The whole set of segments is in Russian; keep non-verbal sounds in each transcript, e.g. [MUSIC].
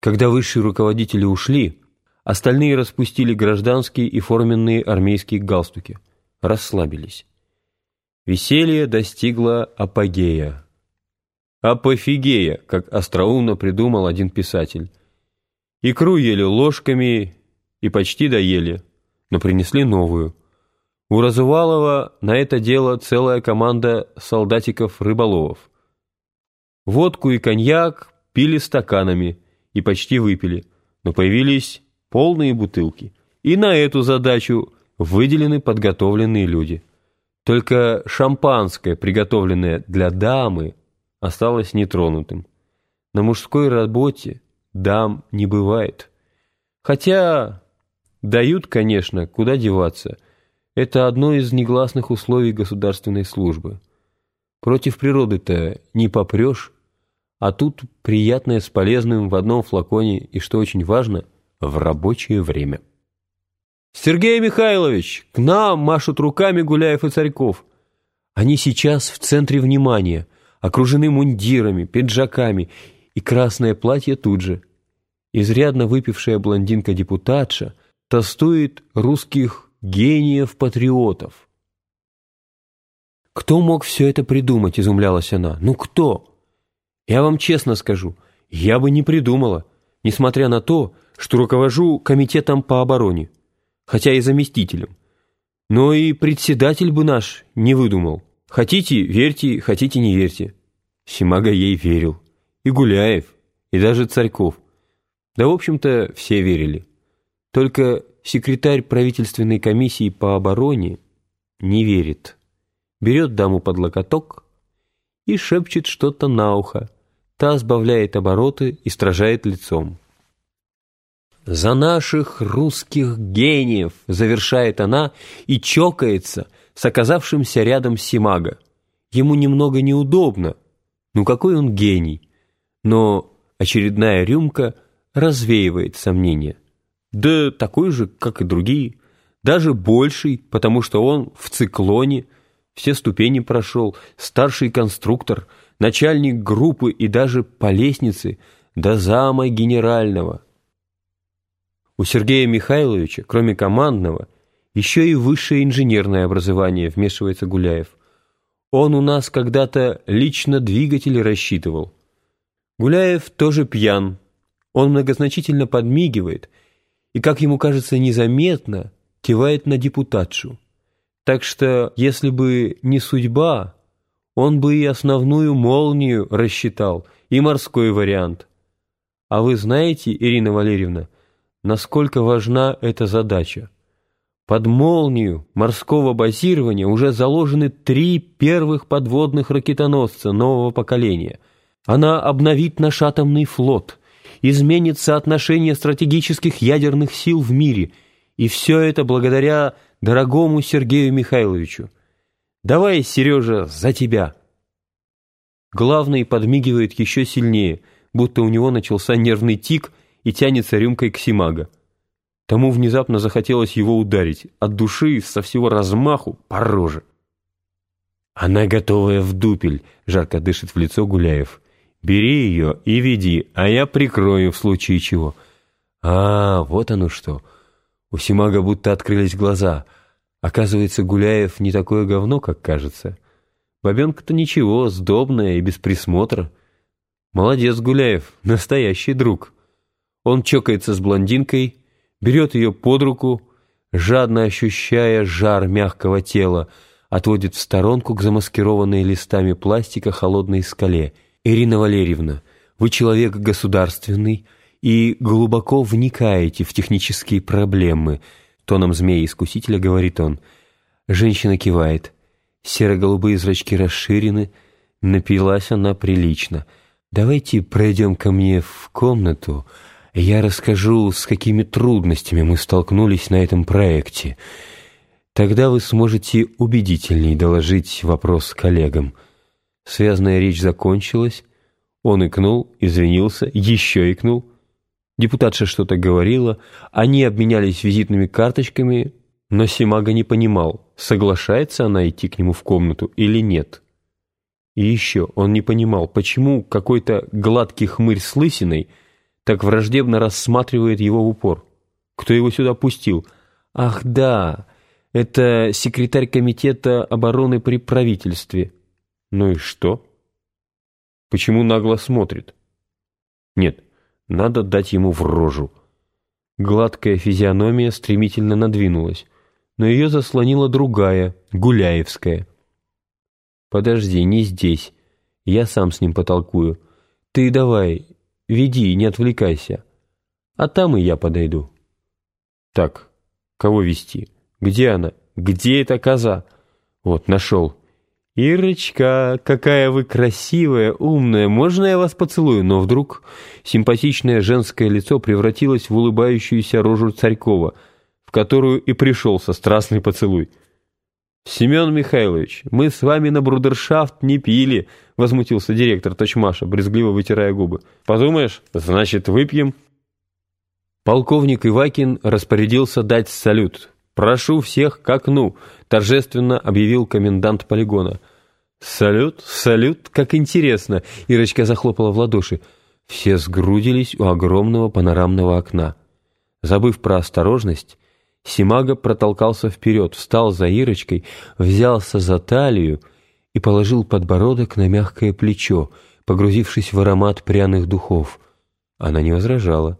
Когда высшие руководители ушли, остальные распустили гражданские и форменные армейские галстуки, расслабились. Веселье достигло апогея. Апофигея, как остроумно придумал один писатель. Икру ели ложками и почти доели, но принесли новую. У Разувалова на это дело целая команда солдатиков-рыболовов. Водку и коньяк пили стаканами и почти выпили, но появились полные бутылки. И на эту задачу выделены подготовленные люди. Только шампанское, приготовленное для дамы, осталось нетронутым. На мужской работе дам не бывает. Хотя дают, конечно, куда деваться. Это одно из негласных условий государственной службы. Против природы-то не попрешь, а тут приятное с полезным в одном флаконе и, что очень важно, в рабочее время. «Сергей Михайлович, к нам машут руками Гуляев и Царьков. Они сейчас в центре внимания, окружены мундирами, пиджаками, и красное платье тут же. Изрядно выпившая блондинка-депутатша тостует русских гениев-патриотов. «Кто мог все это придумать?» – изумлялась она. «Ну кто?» Я вам честно скажу, я бы не придумала, несмотря на то, что руковожу комитетом по обороне, хотя и заместителем. Но и председатель бы наш не выдумал. Хотите – верьте, хотите – не верьте. Симага ей верил. И Гуляев, и даже Царьков. Да, в общем-то, все верили. Только секретарь правительственной комиссии по обороне не верит. Берет даму под локоток и шепчет что-то на ухо, Та сбавляет обороты и стражает лицом. «За наших русских гениев!» — завершает она и чокается с оказавшимся рядом Симага. Ему немного неудобно. Ну какой он гений! Но очередная рюмка развеивает сомнения. Да такой же, как и другие. Даже больший, потому что он в циклоне, все ступени прошел, старший конструктор — начальник группы и даже по лестнице до зама генерального. У Сергея Михайловича, кроме командного, еще и высшее инженерное образование, вмешивается Гуляев. Он у нас когда-то лично двигатели рассчитывал. Гуляев тоже пьян. Он многозначительно подмигивает и, как ему кажется, незаметно кивает на депутатшу. Так что, если бы не судьба, он бы и основную молнию рассчитал, и морской вариант. А вы знаете, Ирина Валерьевна, насколько важна эта задача? Под молнию морского базирования уже заложены три первых подводных ракетоносца нового поколения. Она обновит наш атомный флот, изменит соотношение стратегических ядерных сил в мире, и все это благодаря дорогому Сергею Михайловичу. Давай, Сережа, за тебя!» Главный подмигивает еще сильнее, будто у него начался нервный тик и тянется рюмкой к Симага. Тому внезапно захотелось его ударить, от души, со всего размаху, по роже. «Она готовая в дупель», — жарко дышит в лицо Гуляев. «Бери ее и веди, а я прикрою в случае чего». «А, вот оно что». У Симага будто открылись глаза — Оказывается, Гуляев не такое говно, как кажется. Бабенка-то ничего, сдобная и без присмотра. Молодец, Гуляев, настоящий друг. Он чокается с блондинкой, берет ее под руку, жадно ощущая жар мягкого тела, отводит в сторонку к замаскированной листами пластика холодной скале. «Ирина Валерьевна, вы человек государственный и глубоко вникаете в технические проблемы», Тоном змеи-искусителя говорит он. Женщина кивает. Серо-голубые зрачки расширены. Напилась она прилично. «Давайте пройдем ко мне в комнату. Я расскажу, с какими трудностями мы столкнулись на этом проекте. Тогда вы сможете убедительней доложить вопрос коллегам». Связанная речь закончилась. Он икнул, извинился, еще икнул — Депутатша что-то говорила, они обменялись визитными карточками, но Симага не понимал, соглашается она идти к нему в комнату или нет. И еще он не понимал, почему какой-то гладкий хмырь с лысиной так враждебно рассматривает его в упор? Кто его сюда пустил? Ах, да, это секретарь комитета обороны при правительстве. Ну и что? Почему нагло смотрит? Нет, надо дать ему в рожу. Гладкая физиономия стремительно надвинулась, но ее заслонила другая, Гуляевская. «Подожди, не здесь. Я сам с ним потолкую. Ты давай, веди, не отвлекайся. А там и я подойду». «Так, кого вести? Где она? Где эта коза?» «Вот, нашел. «Ирочка, какая вы красивая, умная, можно я вас поцелую?» Но вдруг симпатичное женское лицо превратилось в улыбающуюся рожу Царькова, в которую и пришелся страстный поцелуй. «Семен Михайлович, мы с вами на брудершафт не пили», — возмутился директор Точмаша, брезгливо вытирая губы. «Подумаешь, значит, выпьем». Полковник Ивакин распорядился дать салют. «Прошу всех к окну», — торжественно объявил комендант полигона. «Салют, салют, как интересно!» — Ирочка захлопала в ладоши. Все сгрудились у огромного панорамного окна. Забыв про осторожность, Симага протолкался вперед, встал за Ирочкой, взялся за талию и положил подбородок на мягкое плечо, погрузившись в аромат пряных духов. Она не возражала.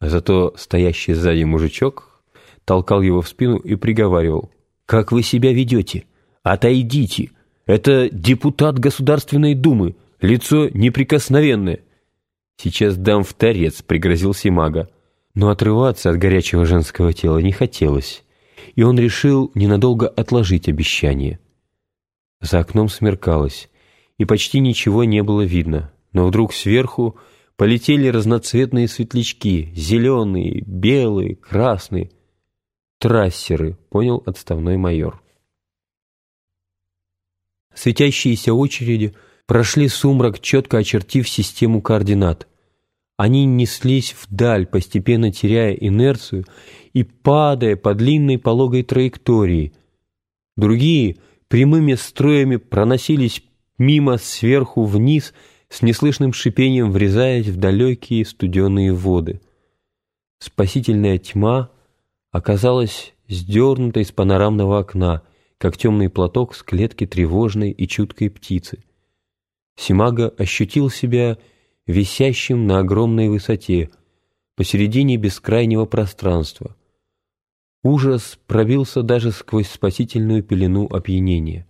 Зато стоящий сзади мужичок толкал его в спину и приговаривал. «Как вы себя ведете? Отойдите! Это депутат Государственной Думы, лицо неприкосновенное!» «Сейчас дам в торец», — пригрозил Симага. Но отрываться от горячего женского тела не хотелось, и он решил ненадолго отложить обещание. За окном смеркалось, и почти ничего не было видно, но вдруг сверху полетели разноцветные светлячки, зеленые, белые, красные — «Трассеры», — понял отставной майор. Светящиеся очереди прошли сумрак, четко очертив систему координат. Они неслись вдаль, постепенно теряя инерцию и падая по длинной пологой траектории. Другие прямыми строями проносились мимо сверху вниз, с неслышным шипением врезаясь в далекие студеные воды. Спасительная тьма — оказалась сдернута из панорамного окна, как темный платок с клетки тревожной и чуткой птицы. Симага ощутил себя висящим на огромной высоте, посередине бескрайнего пространства. Ужас пробился даже сквозь спасительную пелену опьянения.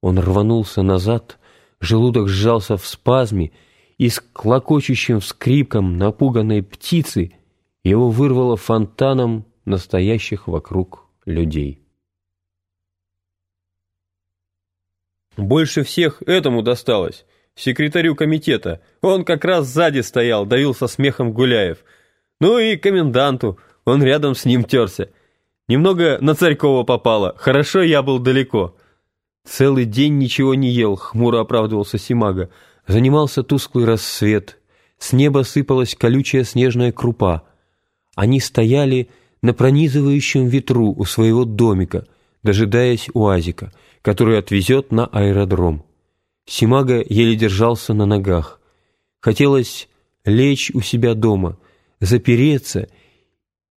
Он рванулся назад, желудок сжался в спазме, и с клокочущим вскриком напуганной птицы его вырвало фонтаном настоящих вокруг людей. Больше всех этому досталось, секретарю комитета. Он как раз сзади стоял, давил со смехом Гуляев. Ну и коменданту, он рядом с ним терся. Немного на Царькова попало, хорошо я был далеко. Целый день ничего не ел, хмуро оправдывался Симага. Занимался тусклый рассвет, с неба сыпалась колючая снежная крупа. Они стояли на пронизывающем ветру у своего домика, дожидаясь уазика, который отвезет на аэродром. Симага еле держался на ногах. Хотелось лечь у себя дома, запереться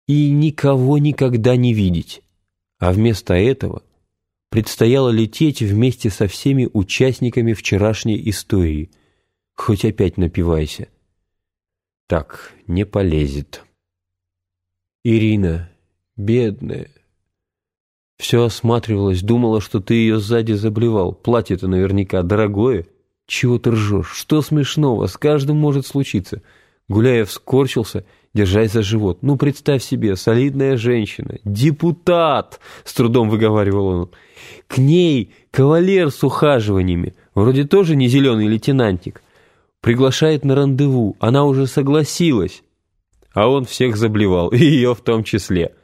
и никого никогда не видеть. А вместо этого предстояло лететь вместе со всеми участниками вчерашней истории. Хоть опять напивайся. Так, не полезет. Ирина, бедная. Все осматривалась, думала, что ты ее сзади заблевал. Платье-то наверняка дорогое. Чего ты ржешь? Что смешного? С каждым может случиться. Гуляев скорчился, держась за живот. Ну, представь себе, солидная женщина, депутат, с трудом выговаривал он. К ней кавалер с ухаживаниями, вроде тоже не зеленый лейтенантик. Приглашает на рандеву, она уже согласилась а он всех заблевал, [LAUGHS] и ее в том числе.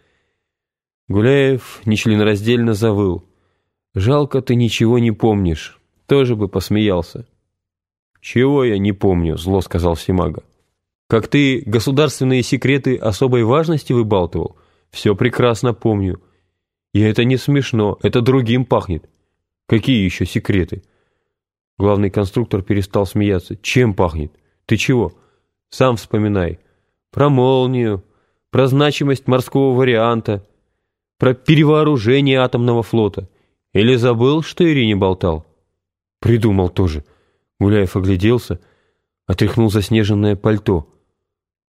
Гуляев нечленораздельно завыл. «Жалко, ты ничего не помнишь. Тоже бы посмеялся». «Чего я не помню?» — зло сказал Симага. «Как ты государственные секреты особой важности выбалтывал? Все прекрасно помню. И это не смешно, это другим пахнет. Какие еще секреты?» Главный конструктор перестал смеяться. «Чем пахнет? Ты чего? Сам вспоминай». Про молнию, про значимость морского варианта, про перевооружение атомного флота. Или забыл, что Ирине болтал? Придумал тоже. Гуляев огляделся, отряхнул заснеженное пальто.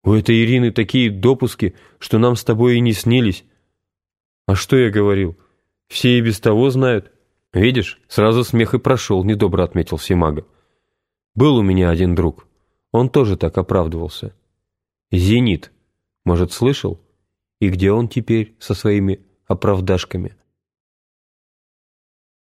У этой Ирины такие допуски, что нам с тобой и не снились. А что я говорил? Все и без того знают. Видишь, сразу смех и прошел, недобро отметил Симага. Был у меня один друг. Он тоже так оправдывался. «Зенит». Может, слышал? И где он теперь со своими оправдашками?»